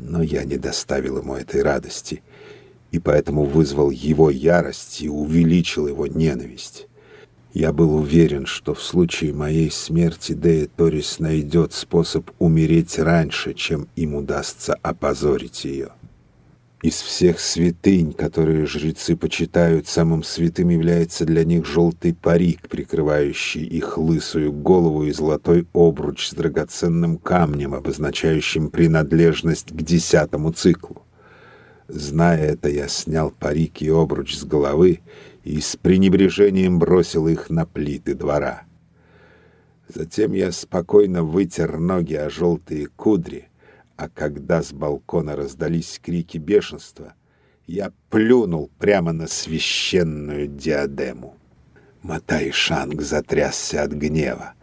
Но я не доставил ему этой радости, и поэтому вызвал его ярость и увеличил его ненависть. Я был уверен, что в случае моей смерти Дея Торис найдет способ умереть раньше, чем им удастся опозорить ее. Из всех святынь, которые жрецы почитают, самым святым является для них желтый парик, прикрывающий их лысую голову и золотой обруч с драгоценным камнем, обозначающим принадлежность к десятому циклу. Зная это, я снял парик и обруч с головы и с пренебрежением бросил их на плиты двора. Затем я спокойно вытер ноги о желтые кудри, а когда с балкона раздались крики бешенства, я плюнул прямо на священную диадему. Матай Шанг затрясся от гнева.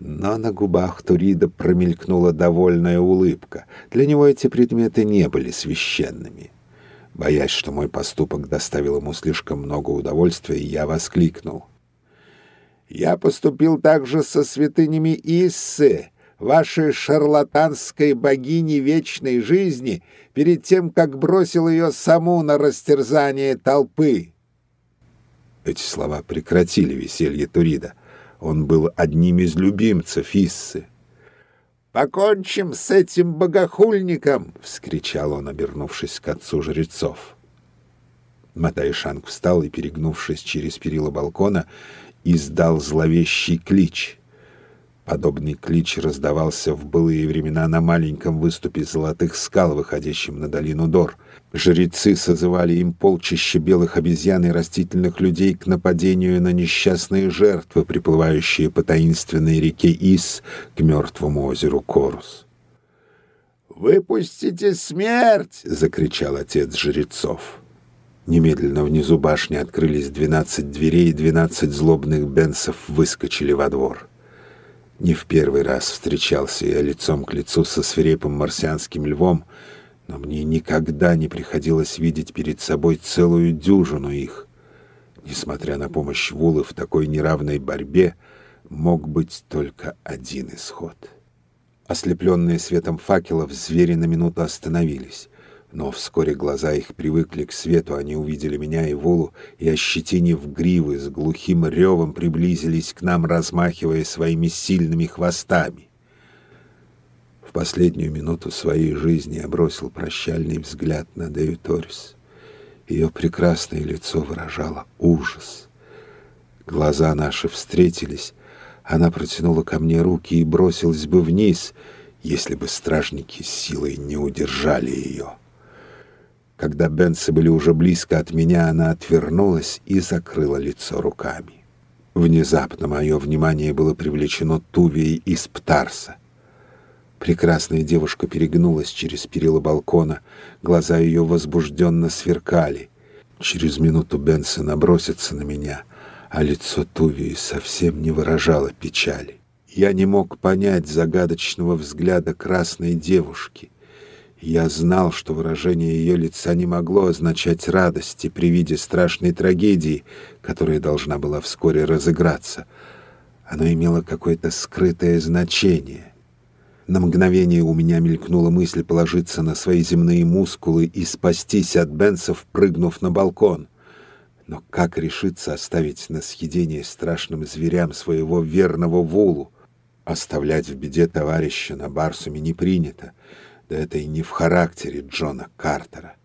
Но на губах Турида промелькнула довольная улыбка. Для него эти предметы не были священными. Боясь, что мой поступок доставил ему слишком много удовольствия, я воскликнул. «Я поступил также со святынями Иссы, вашей шарлатанской богини вечной жизни перед тем, как бросил ее саму на растерзание толпы. Эти слова прекратили веселье Турида. Он был одним из любимцев Иссы. «Покончим с этим богохульником!» — вскричал он, обернувшись к отцу жрецов. Матайшанг встал и, перегнувшись через перила балкона, издал зловещий клич — Подобный клич раздавался в былые времена на маленьком выступе золотых скал, выходящем на долину Дор. Жрецы созывали им полчища белых обезьян и растительных людей к нападению на несчастные жертвы, приплывающие по таинственной реке Ис к мертвому озеру Корус. «Выпустите смерть!» — закричал отец жрецов. Немедленно внизу башни открылись двенадцать дверей, и двенадцать злобных бенсов выскочили во двор. Не в первый раз встречался я лицом к лицу со свирепым марсианским львом, но мне никогда не приходилось видеть перед собой целую дюжину их. Несмотря на помощь Вулы в такой неравной борьбе, мог быть только один исход. Ослепленные светом факелов, звери на минуту остановились. Но вскоре глаза их привыкли к свету, они увидели меня и Волу, и, ощетинив гривы, с глухим ревом приблизились к нам, размахивая своими сильными хвостами. В последнюю минуту своей жизни я бросил прощальный взгляд на Дею Торис. Ее прекрасное лицо выражало ужас. Глаза наши встретились, она протянула ко мне руки и бросилась бы вниз, если бы стражники силой не удержали ее. Когда Бенсы были уже близко от меня, она отвернулась и закрыла лицо руками. Внезапно мое внимание было привлечено Тувией из Птарса. Прекрасная девушка перегнулась через перила балкона, глаза ее возбужденно сверкали. Через минуту Бенса набросится на меня, а лицо Тувии совсем не выражало печали. Я не мог понять загадочного взгляда красной девушки — я знал, что выражение ее лица не могло означать радости при виде страшной трагедии, которая должна была вскоре разыграться. Оно имело какое-то скрытое значение. На мгновение у меня мелькнула мысль положиться на свои земные мускулы и спастись от бенсов, прыгнув на балкон. Но как решиться оставить на съедение страшным зверям своего верного Вулу? Оставлять в беде товарища на Барсуме не принято. Да это и не в характере Джона Картера.